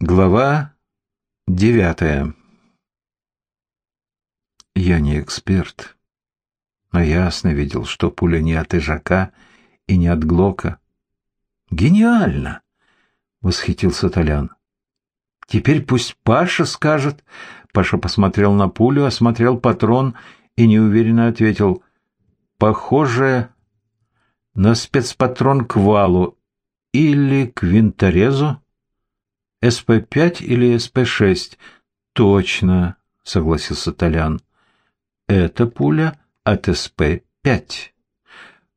Глава девятая Я не эксперт, но ясно видел, что пуля не от Ижака и не от Глока. «Гениально!» — восхитился Толян. «Теперь пусть Паша скажет». Паша посмотрел на пулю, осмотрел патрон и неуверенно ответил. «Похоже на спецпатрон к валу или к винторезу». СП-5 или СП-6? Точно, согласился Толян. Это пуля от СП-5.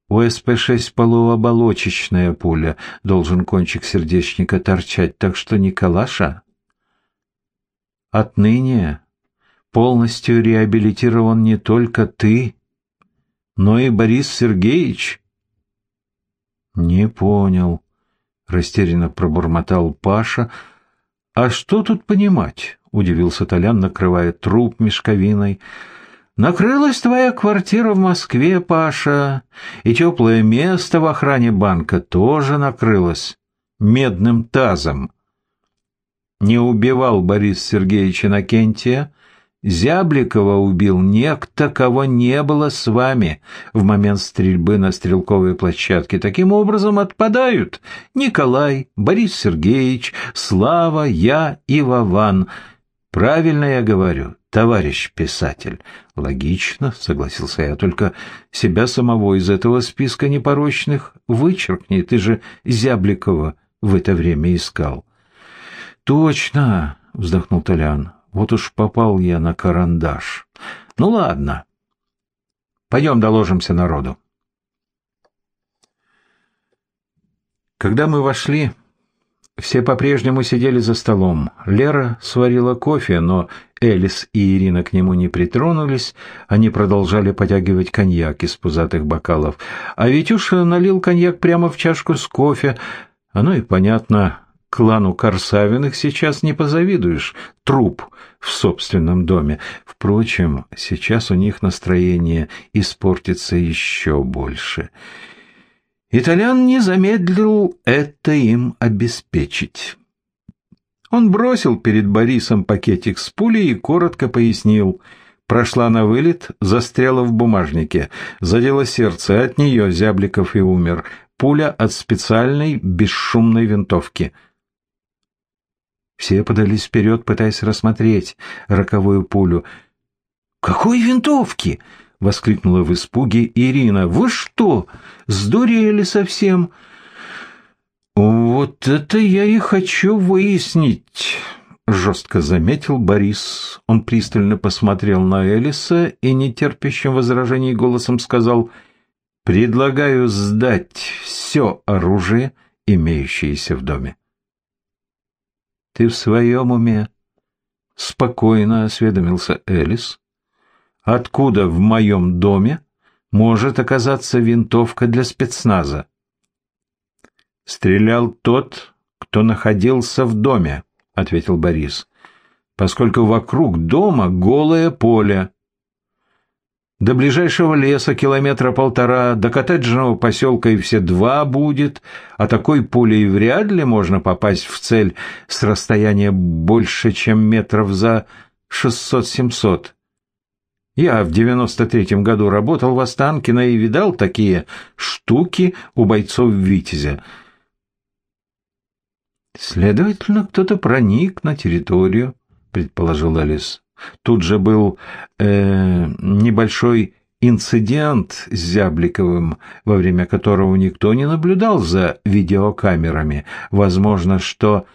У СП-6 полуоболочечная пуля, должен кончик сердечника торчать, так что Николаша отныне полностью реабилитирован не только ты, но и Борис Сергеевич. Не понял, растерянно пробормотал Паша, — «А что тут понимать?» — удивился Толян, накрывая труп мешковиной. «Накрылась твоя квартира в Москве, Паша, и теплое место в охране банка тоже накрылось медным тазом. Не убивал Борис Сергеевич Иннокентия, Зябликова убил некто, кого не было с вами в момент стрельбы на стрелковой площадке. Таким образом отпадают Николай, Борис Сергеевич, Слава, я и Вован. Правильно я говорю, товарищ писатель. Логично, согласился я, только себя самого из этого списка непорочных вычеркни. Ты же Зябликова в это время искал. Точно, вздохнул Толян. Вот уж попал я на карандаш. Ну ладно. Пойдем доложимся народу. Когда мы вошли, все по-прежнему сидели за столом. Лера сварила кофе, но Элис и Ирина к нему не притронулись. Они продолжали потягивать коньяк из пузатых бокалов. А Витюша налил коньяк прямо в чашку с кофе. Оно и понятно, Клану Корсавиных сейчас не позавидуешь. Труп в собственном доме. Впрочем, сейчас у них настроение испортится еще больше. Итальян не замедлил это им обеспечить. Он бросил перед Борисом пакетик с пулей и коротко пояснил. Прошла на вылет, застряла в бумажнике, задела сердце, от нее Зябликов и умер. Пуля от специальной бесшумной винтовки — все подались вперед, пытаясь рассмотреть роковую пулю. «Какой винтовки?» — воскликнула в испуге Ирина. «Вы что, сдурели совсем?» «Вот это я и хочу выяснить», — жестко заметил Борис. Он пристально посмотрел на Элиса и нетерпящим возражений голосом сказал «Предлагаю сдать все оружие, имеющееся в доме». Ты в своем уме? Спокойно осведомился Элис. Откуда в моем доме может оказаться винтовка для спецназа? Стрелял тот, кто находился в доме, ответил Борис, поскольку вокруг дома голое поле. До ближайшего леса километра полтора, до коттеджного поселка и все два будет, а такой пулей вряд ли можно попасть в цель с расстояния больше, чем метров за шестьсот-семьсот. Я в девяносто третьем году работал в Останкино и видал такие штуки у бойцов Витязя. Следовательно, кто-то проник на территорию, предположил Алис. Тут же был э, небольшой инцидент с Зябликовым, во время которого никто не наблюдал за видеокамерами. Возможно, что...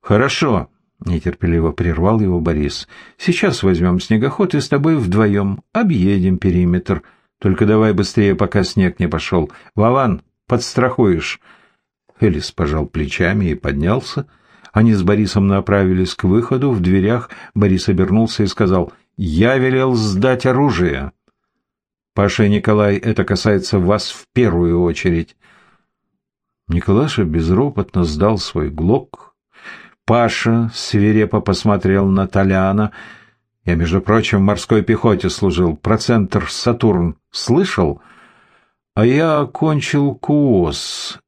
«Хорошо», — нетерпеливо прервал его Борис. «Сейчас возьмем снегоход и с тобой вдвоем объедем периметр. Только давай быстрее, пока снег не пошел. Вован, подстрахуешь». Элис пожал плечами и поднялся. Они с Борисом направились к выходу. В дверях Борис обернулся и сказал, «Я велел сдать оружие». «Паша и Николай, это касается вас в первую очередь». Николаша безропотно сдал свой глок. Паша свирепо посмотрел на Толяна. «Я, между прочим, в морской пехоте служил. Процентр «Сатурн» слышал?» «А я окончил КУОС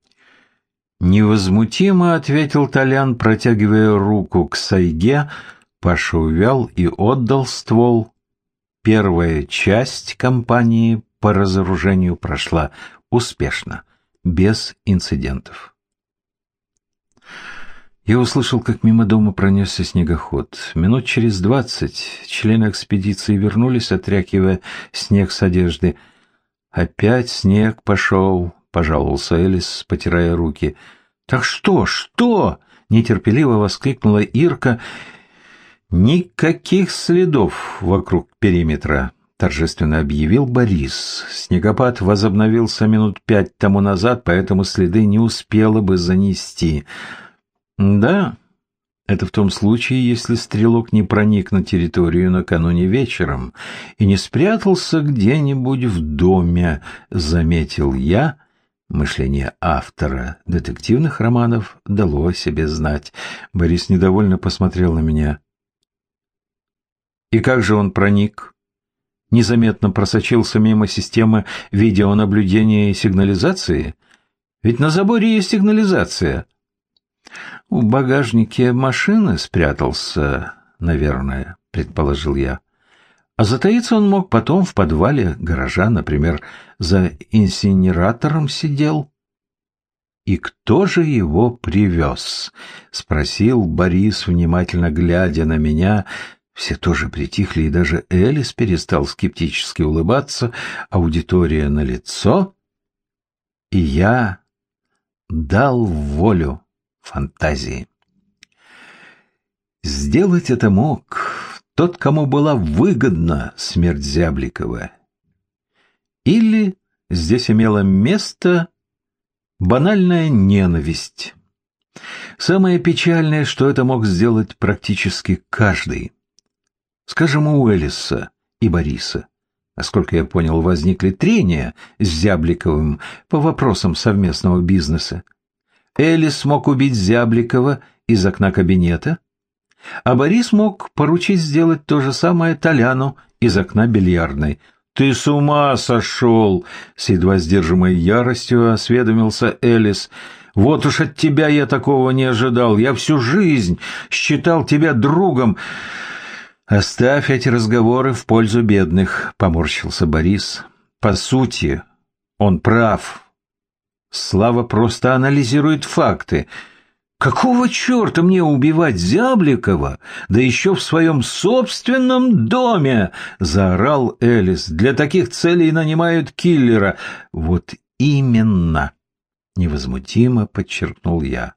Невозмутимо ответил Толян, протягивая руку к сайге, Паша увял и отдал ствол. Первая часть кампании по разоружению прошла успешно, без инцидентов. Я услышал, как мимо дома пронесся снегоход. Минут через двадцать члены экспедиции вернулись, отряхивая снег с одежды. «Опять снег пошел», — пожаловался Элис, потирая руки. «Так что, что?» — нетерпеливо воскликнула Ирка. «Никаких следов вокруг периметра», — торжественно объявил Борис. «Снегопад возобновился минут пять тому назад, поэтому следы не успела бы занести». «Да, это в том случае, если стрелок не проник на территорию накануне вечером и не спрятался где-нибудь в доме», — заметил я, — Мышление автора детективных романов дало о себе знать. Борис недовольно посмотрел на меня. И как же он проник? Незаметно просочился мимо системы видеонаблюдения и сигнализации? Ведь на заборе есть сигнализация. В багажнике машины спрятался, наверное, предположил я. А затаиться он мог потом в подвале гаража, например, за инсинератором сидел. «И кто же его привез?» — спросил Борис, внимательно глядя на меня. Все тоже притихли, и даже Элис перестал скептически улыбаться, аудитория на лицо, и я дал волю фантазии. Сделать это мог тот, кому была выгодна смерть Зябликова. Или здесь имела место банальная ненависть. Самое печальное, что это мог сделать практически каждый. Скажем, у Элиса и Бориса. Насколько я понял, возникли трения с Зябликовым по вопросам совместного бизнеса. Элис мог убить Зябликова из окна кабинета, а Борис мог поручить сделать то же самое Толяну из окна бильярдной. «Ты с ума сошел!» — с едва сдержимой яростью осведомился Элис. «Вот уж от тебя я такого не ожидал. Я всю жизнь считал тебя другом». «Оставь эти разговоры в пользу бедных», — поморщился Борис. «По сути, он прав. Слава просто анализирует факты». Какого черта мне убивать Зябликова, да еще в своем собственном доме? Заорал Элис. Для таких целей нанимают киллера. Вот именно, невозмутимо подчеркнул я,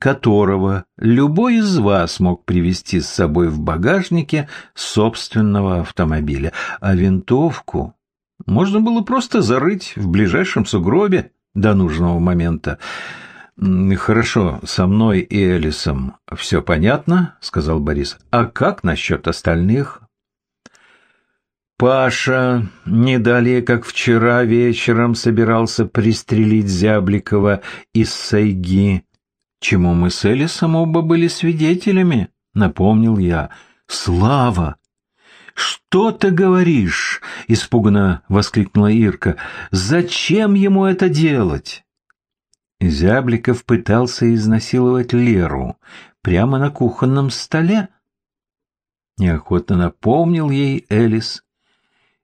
которого любой из вас мог привезти с собой в багажнике собственного автомобиля, а винтовку можно было просто зарыть в ближайшем сугробе до нужного момента. «Хорошо, со мной и Элисом все понятно», — сказал Борис. «А как насчет остальных?» Паша не далее, как вчера вечером, собирался пристрелить Зябликова из Сайги, чему мы с Элисом оба были свидетелями, — напомнил я. «Слава! «Что ты говоришь?» — испуганно воскликнула Ирка. «Зачем ему это делать?» Зябликов пытался изнасиловать Леру прямо на кухонном столе. Неохотно напомнил ей Элис.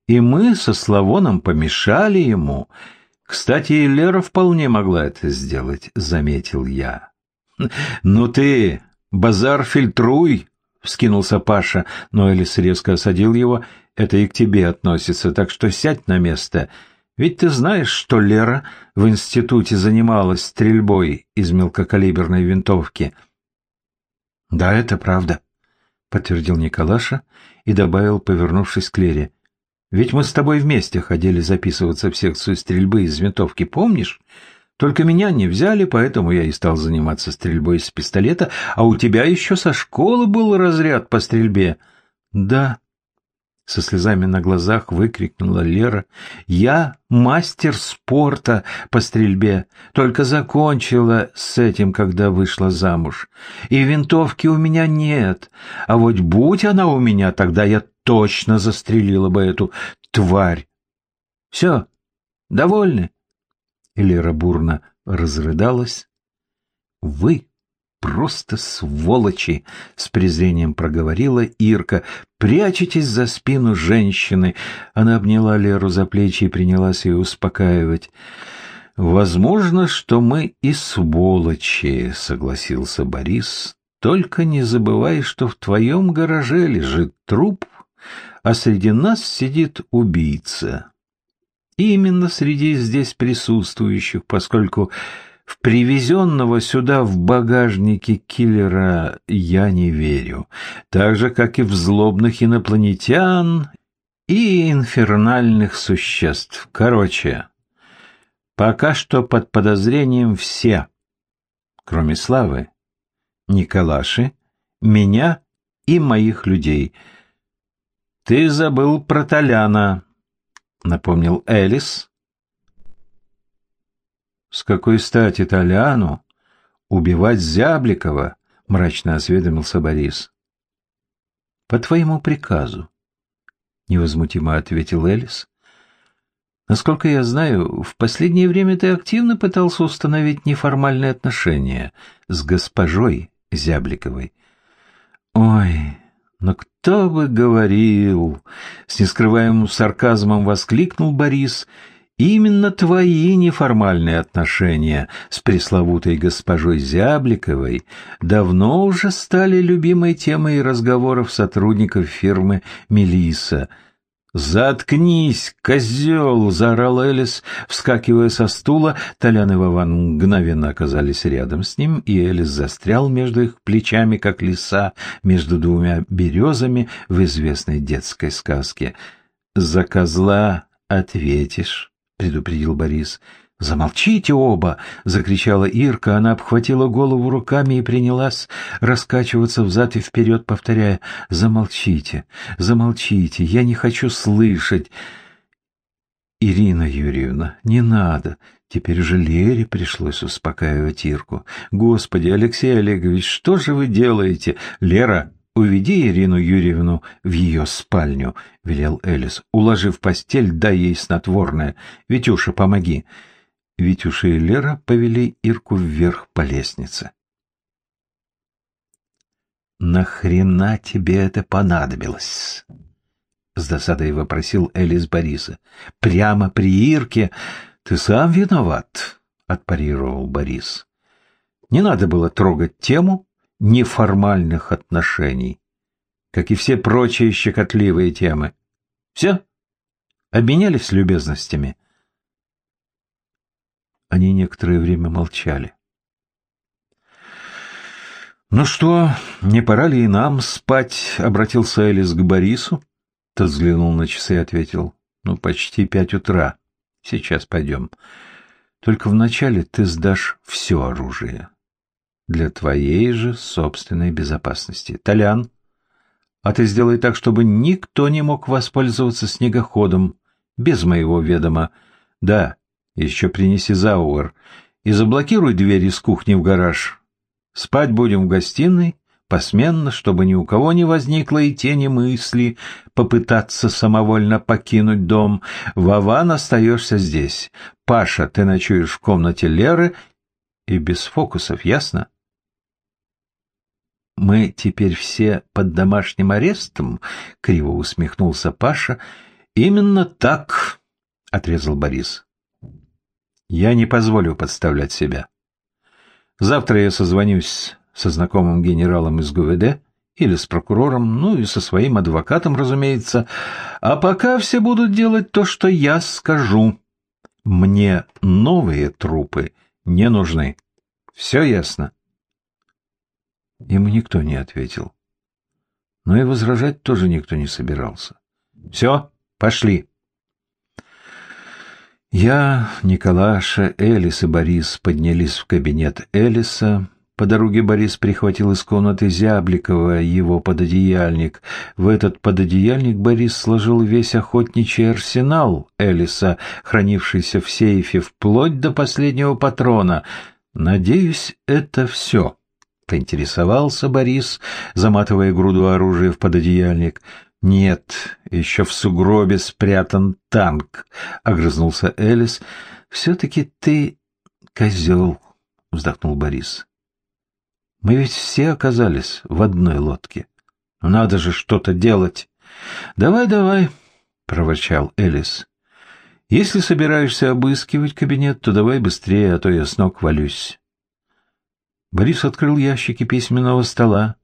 И мы со Славоном помешали ему. Кстати, и Лера вполне могла это сделать, заметил я. «Ну ты, базар фильтруй!» — вскинулся Паша, но Элис резко осадил его. «Это и к тебе относится, так что сядь на место ведь ты знаешь, что Лера в институте занималась стрельбой из мелкокалиберной винтовки. — Да, это правда, — подтвердил Николаша и добавил, повернувшись к Лере. — Ведь мы с тобой вместе ходили записываться в секцию стрельбы из винтовки, помнишь? Только меня не взяли, поэтому я и стал заниматься стрельбой из пистолета, а у тебя еще со школы был разряд по стрельбе. — Да, со слезами на глазах выкрикнула Лера. «Я мастер спорта по стрельбе, только закончила с этим, когда вышла замуж. И винтовки у меня нет, а вот будь она у меня, тогда я точно застрелила бы эту тварь. Все, довольны?» Лера бурно разрыдалась. Вы просто сволочи!» — с презрением проговорила Ирка. «Прячетесь за спину женщины!» Она обняла Леру за плечи и принялась ее успокаивать. «Возможно, что мы и сволочи», — согласился Борис. «Только не забывай, что в твоем гараже лежит труп, а среди нас сидит убийца. И именно среди здесь присутствующих, поскольку в привезенного сюда в багажнике киллера я не верю, так же, как и в злобных инопланетян и инфернальных существ. Короче, пока что под подозрением все, кроме Славы, Николаши, меня и моих людей. Ты забыл про Толяна, напомнил Элис, «С какой стати Толяну убивать Зябликова?» — мрачно осведомился Борис. «По твоему приказу», — невозмутимо ответил Элис. «Насколько я знаю, в последнее время ты активно пытался установить неформальные отношения с госпожой Зябликовой». «Ой, но кто бы говорил!» — с нескрываемым сарказмом воскликнул Борис — Именно твои неформальные отношения с пресловутой госпожой Зябликовой давно уже стали любимой темой разговоров сотрудников фирмы «Мелисса». «Заткнись, козел!» — заорал Элис, вскакивая со стула. Толян и Вован мгновенно оказались рядом с ним, и Элис застрял между их плечами, как лиса, между двумя березами в известной детской сказке. «За козла ответишь!» — предупредил Борис. «Замолчите оба!» — закричала Ирка. Она обхватила голову руками и принялась раскачиваться взад и вперед, повторяя «Замолчите! Замолчите! Я не хочу слышать!» «Ирина Юрьевна, не надо!» Теперь уже Лере пришлось успокаивать Ирку. «Господи, Алексей Олегович, что же вы делаете?» «Лера, «Уведи Ирину Юрьевну в ее спальню», — велел Элис. «Уложив постель, дай ей снотворное. Витюша, помоги». Витюша и Лера повели Ирку вверх по лестнице. «Нахрена тебе это понадобилось?» — с досадой вопросил Элис Бориса. «Прямо при Ирке ты сам виноват», — отпарировал Борис. «Не надо было трогать тему, неформальных отношений, как и все прочие щекотливые темы. Все? Обменялись любезностями? Они некоторое время молчали. «Ну что, не пора ли и нам спать?» — обратился Элис к Борису. Тот взглянул на часы и ответил. «Ну, почти пять утра. Сейчас пойдем. Только вначале ты сдашь все оружие для твоей же собственной безопасности. Толян, а ты сделай так, чтобы никто не мог воспользоваться снегоходом без моего ведома. Да, еще принеси зауэр и заблокируй дверь из кухни в гараж. Спать будем в гостиной, посменно, чтобы ни у кого не возникло и тени мысли попытаться самовольно покинуть дом. Вован, остаешься здесь. Паша, ты ночуешь в комнате Леры и без фокусов, ясно? Мы теперь все под домашним арестом?» — криво усмехнулся Паша. «Именно так», — отрезал Борис. «Я не позволю подставлять себя. Завтра я созвонюсь со знакомым генералом из ГУВД или с прокурором, ну и со своим адвокатом, разумеется. А пока все будут делать то, что я скажу. Мне новые трупы не нужны. Все ясно?» Ему никто не ответил. Но и возражать тоже никто не собирался. «Все, пошли!» Я, Николаша, Элис и Борис поднялись в кабинет Элиса. По дороге Борис прихватил из комнаты Зябликова его пододеяльник. В этот пододеяльник Борис сложил весь охотничий арсенал Элиса, хранившийся в сейфе вплоть до последнего патрона. Надеюсь, это все. — поинтересовался Борис, заматывая груду оружия в пододеяльник. «Нет, еще в сугробе спрятан танк», — огрызнулся Элис. «Все-таки ты козел», — вздохнул Борис. Мы ведь все оказались в одной лодке. Надо же что-то делать. Давай, давай, проворчал Элис. Если собираешься обыскивать кабинет, то давай быстрее, а то я с ног валюсь. Борис открыл ящики письменного стола,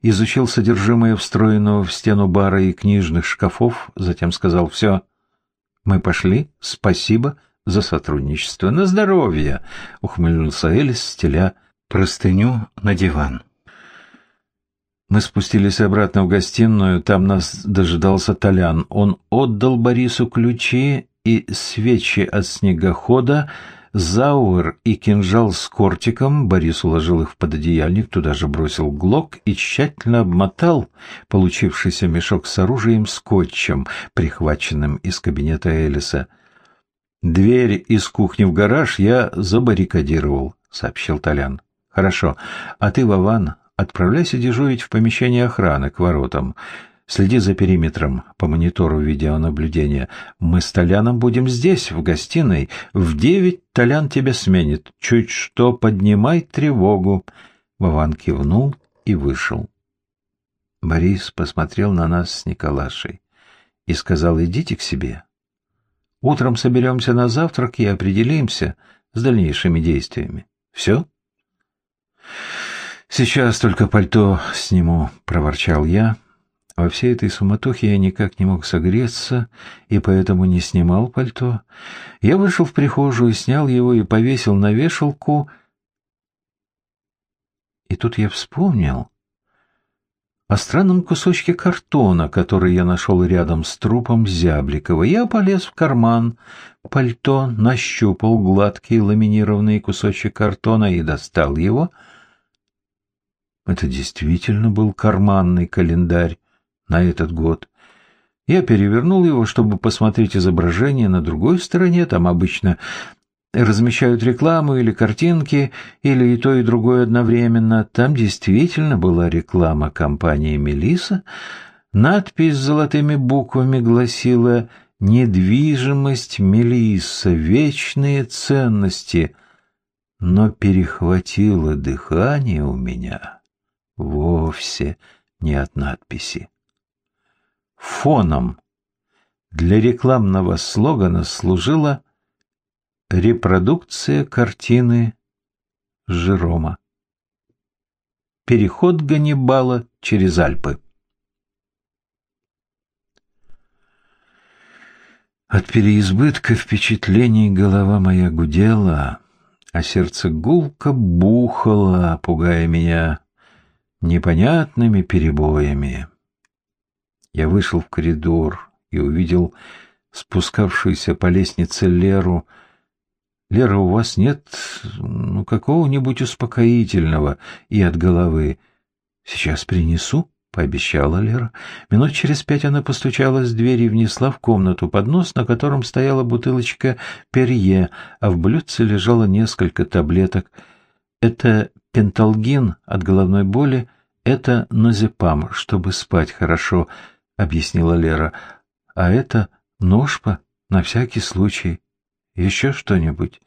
изучил содержимое встроенного в стену бара и книжных шкафов, затем сказал «Все, мы пошли, спасибо за сотрудничество. На здоровье!» — ухмыльнулся Элис, стеля простыню на диван. Мы спустились обратно в гостиную, там нас дожидался Толян. Он отдал Борису ключи и свечи от снегохода, Зауэр и кинжал с кортиком, Борис уложил их в пододеяльник, туда же бросил глок и тщательно обмотал получившийся мешок с оружием скотчем, прихваченным из кабинета Элиса. «Дверь из кухни в гараж я забаррикадировал», — сообщил Толян. «Хорошо. А ты, Вован, отправляйся дежурить в помещение охраны к воротам. Следи за периметром по монитору видеонаблюдения. Мы с Толяном будем здесь, в гостиной. В девять Толян тебя сменит. Чуть что, поднимай тревогу. Вован кивнул и вышел. Борис посмотрел на нас с Николашей и сказал, идите к себе. Утром соберемся на завтрак и определимся с дальнейшими действиями. Все? Сейчас только пальто сниму, проворчал я. Во всей этой суматохе я никак не мог согреться и поэтому не снимал пальто. Я вышел в прихожую, снял его и повесил на вешалку. И тут я вспомнил о странном кусочке картона, который я нашел рядом с трупом Зябликова. Я полез в карман пальто, нащупал гладкий ламинированный кусочек картона и достал его. Это действительно был карманный календарь на этот год. Я перевернул его, чтобы посмотреть изображение на другой стороне. Там обычно размещают рекламу или картинки, или и то, и другое одновременно. Там действительно была реклама компании «Мелисса». Надпись с золотыми буквами гласила «Недвижимость Мелисса, вечные ценности». Но перехватило дыхание у меня вовсе не от надписи. Фоном для рекламного слогана служила репродукция картины Жерома. Переход Ганнибала через Альпы. От переизбытка впечатлений голова моя гудела, а сердце гулко бухало, пугая меня непонятными перебоями. Я вышел в коридор и увидел спускавшуюся по лестнице Леру. «Лера, у вас нет ну, какого-нибудь успокоительного и от головы?» «Сейчас принесу», — пообещала Лера. Минут через пять она постучала с двери и внесла в комнату поднос, на котором стояла бутылочка перье, а в блюдце лежало несколько таблеток. «Это пенталгин от головной боли, это нозепам, чтобы спать хорошо», объяснила Лера. А это ножпа на всякий случай. Еще что-нибудь?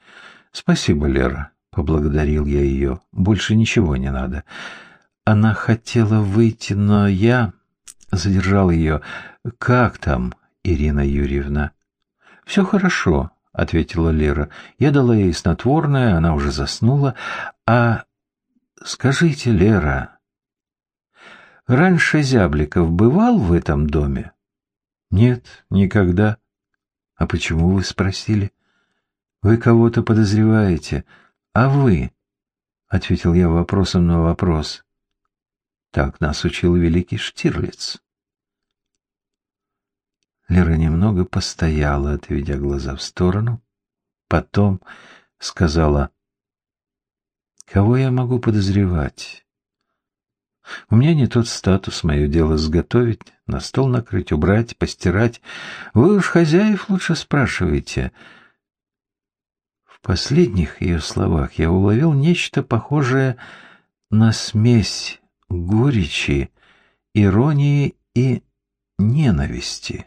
Спасибо, Лера, поблагодарил я ее. Больше ничего не надо. Она хотела выйти, но я задержал ее. Как там, Ирина Юрьевна? Все хорошо, ответила Лера. Я дала ей снотворное, она уже заснула. А скажите, Лера, Раньше Зябликов бывал в этом доме? Нет, никогда. А почему вы спросили? Вы кого-то подозреваете. А вы? Ответил я вопросом на вопрос. Так нас учил великий Штирлиц. Лера немного постояла, отведя глаза в сторону. Потом сказала, «Кого я могу подозревать? У меня не тот статус, мое дело сготовить, на стол накрыть, убрать, постирать. Вы уж хозяев лучше спрашиваете. В последних ее словах я уловил нечто похожее на смесь горечи, иронии и ненависти.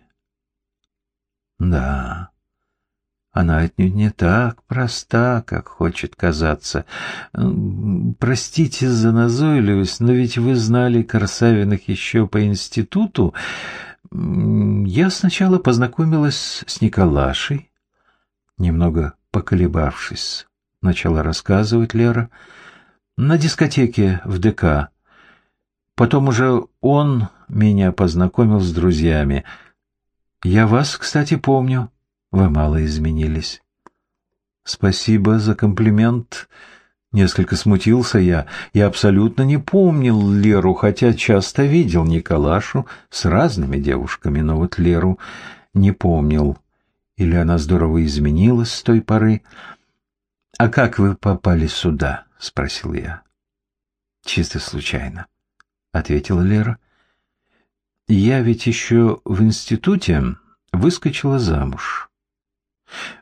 Да, Она отнюдь не так проста, как хочет казаться. Простите за назойливость, но ведь вы знали Корсавиных еще по институту. Я сначала познакомилась с Николашей, немного поколебавшись, начала рассказывать Лера, на дискотеке в ДК. Потом уже он меня познакомил с друзьями. Я вас, кстати, помню. Вы мало изменились. Спасибо за комплимент. Несколько смутился я. Я абсолютно не помнил Леру, хотя часто видел Николашу с разными девушками, но вот Леру не помнил. Или она здорово изменилась с той поры. «А как вы попали сюда?» — спросил я. «Чисто случайно», — ответила Лера. «Я ведь еще в институте выскочила замуж.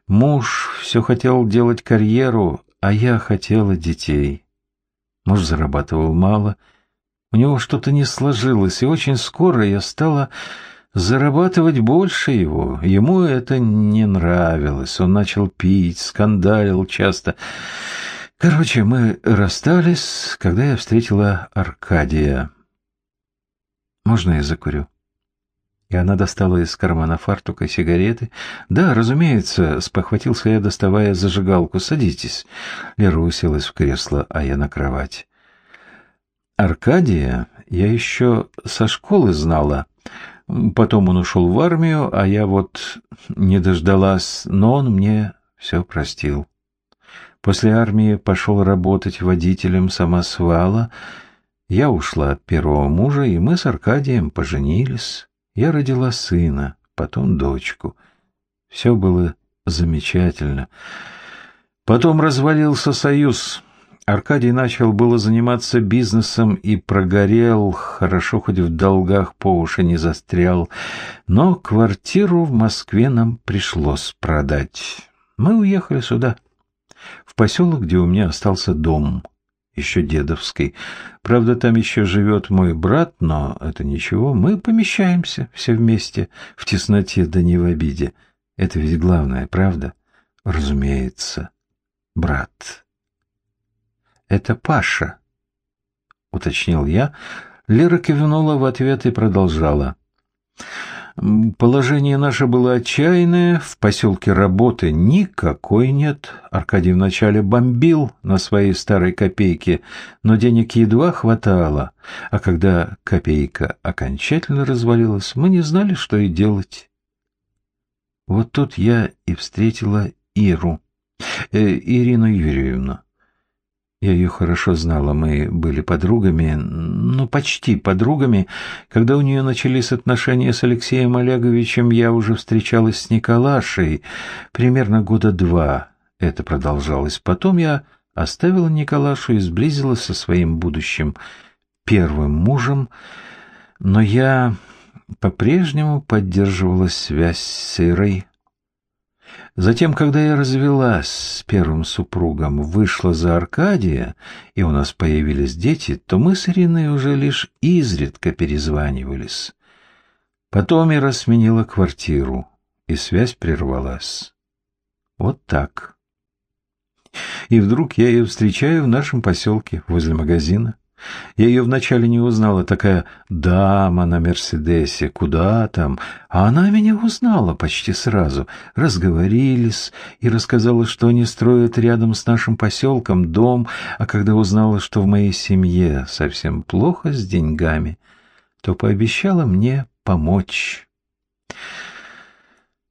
Муж все хотел делать карьеру, а я хотела детей. Муж зарабатывал мало, у него что-то не сложилось, и очень скоро я стала зарабатывать больше его. Ему это не нравилось, он начал пить, скандалил часто. Короче, мы расстались, когда я встретила Аркадия. «Можно я закурю?» И она достала из кармана фартука сигареты. «Да, разумеется», — спохватился я, доставая зажигалку. «Садитесь». Лера уселась в кресло, а я на кровать. Аркадия я еще со школы знала. Потом он ушел в армию, а я вот не дождалась, но он мне все простил. После армии пошел работать водителем самосвала. Я ушла от первого мужа, и мы с Аркадием поженились. Я родила сына, потом дочку. Все было замечательно. Потом развалился союз. Аркадий начал было заниматься бизнесом и прогорел, хорошо хоть в долгах по уши не застрял, но квартиру в Москве нам пришлось продать. Мы уехали сюда, в поселок, где у меня остался дом, еще дедовский. Правда, там еще живет мой брат, но это ничего, мы помещаемся все вместе, в тесноте да не в обиде. Это ведь главное, правда? Разумеется, брат». Это Паша, уточнил я. Лера кивнула в ответ и продолжала. Положение наше было отчаянное, в поселке работы никакой нет. Аркадий вначале бомбил на своей старой копейке, но денег едва хватало. А когда копейка окончательно развалилась, мы не знали, что и делать. Вот тут я и встретила Иру, э, Ирину Юрьевну. Я ее хорошо знала, мы были подругами, ну, почти подругами. Когда у нее начались отношения с Алексеем Олеговичем, я уже встречалась с Николашей. Примерно года два это продолжалось. Потом я оставила Николашу и сблизилась со своим будущим первым мужем, но я по-прежнему поддерживала связь с Ирой. Затем, когда я развелась с первым супругом, вышла за Аркадия, и у нас появились дети, то мы с Ириной уже лишь изредка перезванивались. Потом я сменила квартиру, и связь прервалась. Вот так. И вдруг я ее встречаю в нашем поселке, возле магазина. Я ее вначале не узнала, такая дама на Мерседесе, куда там. А она меня узнала почти сразу. Разговорились и рассказала, что они строят рядом с нашим поселком дом, а когда узнала, что в моей семье совсем плохо с деньгами, то пообещала мне помочь.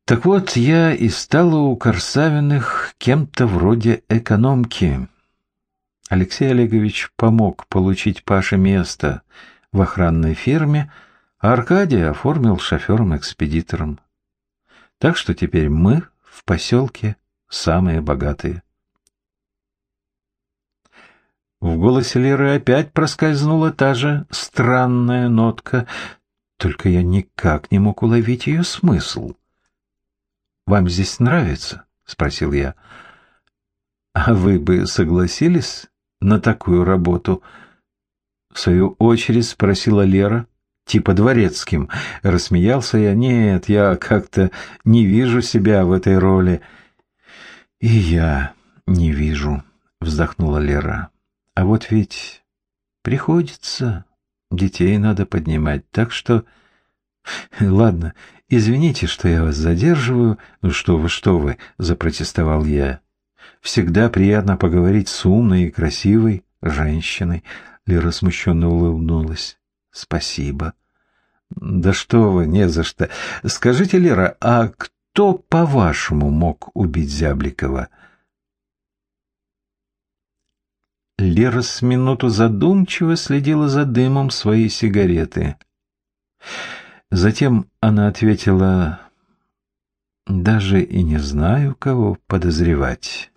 Так вот, я и стала у Корсавиных кем-то вроде экономки. Алексей Олегович помог получить Паше место в охранной фирме, а Аркадий оформил шофером-экспедитором. Так что теперь мы в поселке самые богатые. В голосе Леры опять проскользнула та же странная нотка, только я никак не мог уловить ее смысл. «Вам здесь нравится?» — спросил я. «А вы бы согласились на такую работу? В свою очередь спросила Лера, типа дворецким. Рассмеялся я. Нет, я как-то не вижу себя в этой роли. «И я не вижу», — вздохнула Лера. «А вот ведь приходится, детей надо поднимать, так что...» «Ладно, извините, что я вас задерживаю. Ну что вы, что вы», — запротестовал я. «Всегда приятно поговорить с умной и красивой женщиной». Лера смущенно улыбнулась. «Спасибо». «Да что вы, не за что. Скажите, Лера, а кто, по-вашему, мог убить Зябликова?» Лера с минуту задумчиво следила за дымом своей сигареты. Затем она ответила, «Даже и не знаю, кого подозревать.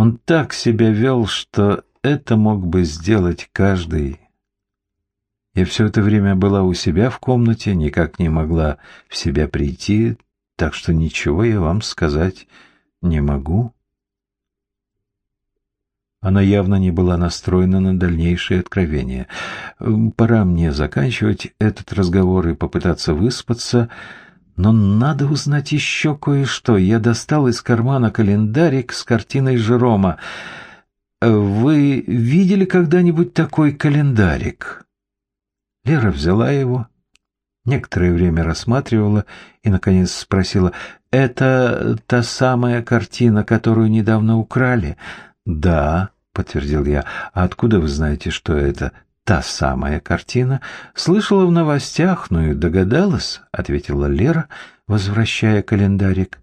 Он так себя вел, что это мог бы сделать каждый. Я все это время была у себя в комнате, никак не могла в себя прийти, так что ничего я вам сказать не могу». Она явно не была настроена на дальнейшие откровения. Пора мне заканчивать этот разговор и попытаться выспаться, но надо узнать еще кое-что. Я достал из кармана календарик с картиной Жерома. «Вы видели когда-нибудь такой календарик?» Лера взяла его, некоторое время рассматривала и, наконец, спросила, «Это та самая картина, которую недавно украли?» «Да», — подтвердил я. «А откуда вы знаете, что это та самая картина?» «Слышала в новостях, но и догадалась», — ответила Лера, возвращая календарик.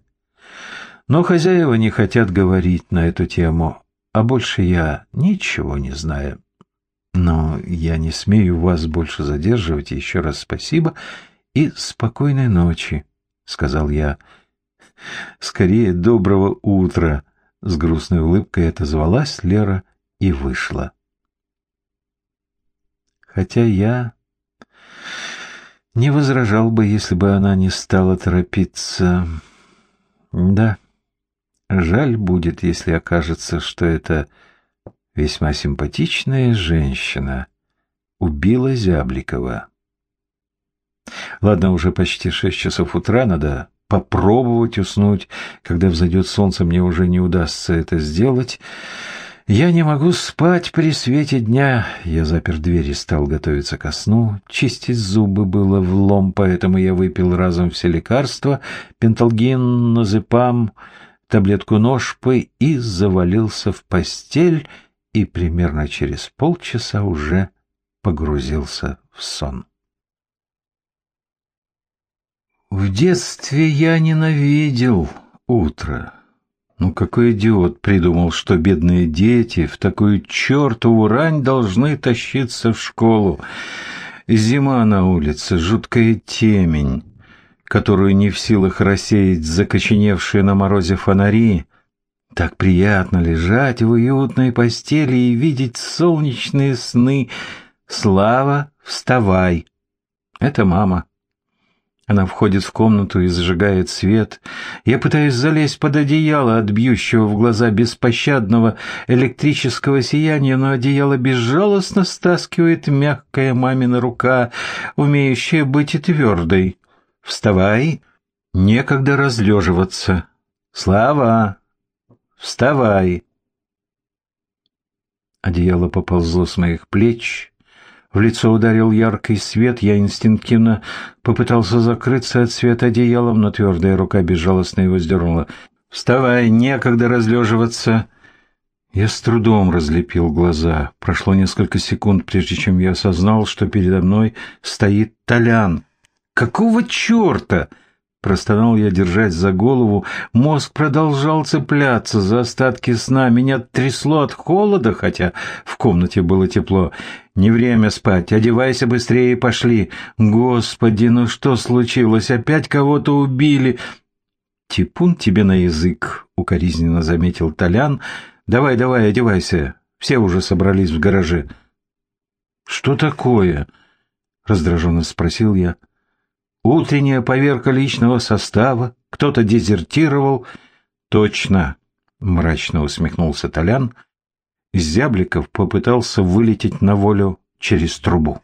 «Но хозяева не хотят говорить на эту тему, а больше я ничего не знаю. Но я не смею вас больше задерживать. Еще раз спасибо и спокойной ночи», — сказал я. «Скорее доброго утра», с грустной улыбкой отозвалась Лера и вышла. Хотя я не возражал бы, если бы она не стала торопиться. Да, жаль будет, если окажется, что это весьма симпатичная женщина убила Зябликова. Ладно, уже почти шесть часов утра, надо попробовать уснуть. Когда взойдет солнце, мне уже не удастся это сделать. Я не могу спать при свете дня. Я запер дверь и стал готовиться ко сну. Чистить зубы было влом, поэтому я выпил разом все лекарства, пенталгин, назепам, таблетку ножпы и завалился в постель и примерно через полчаса уже погрузился в сон. В детстве я ненавидел утро. Ну какой идиот придумал, что бедные дети в такую чертову рань должны тащиться в школу. Зима на улице, жуткая темень, которую не в силах рассеять закоченевшие на морозе фонари. Так приятно лежать в уютной постели и видеть солнечные сны. Слава, вставай. Это мама. Она входит в комнату и зажигает свет. Я пытаюсь залезть под одеяло от бьющего в глаза беспощадного электрического сияния, но одеяло безжалостно стаскивает мягкая мамина рука, умеющая быть и твердой. «Вставай! Некогда разлеживаться! Слава! Вставай!» Одеяло поползло с моих плеч, в лицо ударил яркий свет, я инстинктивно попытался закрыться от света одеялом, но твердая рука безжалостно его сдернула. «Вставай, некогда разлеживаться!» Я с трудом разлепил глаза. Прошло несколько секунд, прежде чем я осознал, что передо мной стоит Толян. «Какого черта?» Простонал я, держась за голову. Мозг продолжал цепляться за остатки сна. Меня трясло от холода, хотя в комнате было тепло. Не время спать. Одевайся быстрее и пошли. Господи, ну что случилось? Опять кого-то убили. Типун тебе на язык, укоризненно заметил Толян. Давай, давай, одевайся. Все уже собрались в гараже. Что такое? Раздраженно спросил я. Утренняя поверка личного состава. Кто-то дезертировал. Точно, мрачно усмехнулся Толян. Зябликов попытался вылететь на волю через трубу.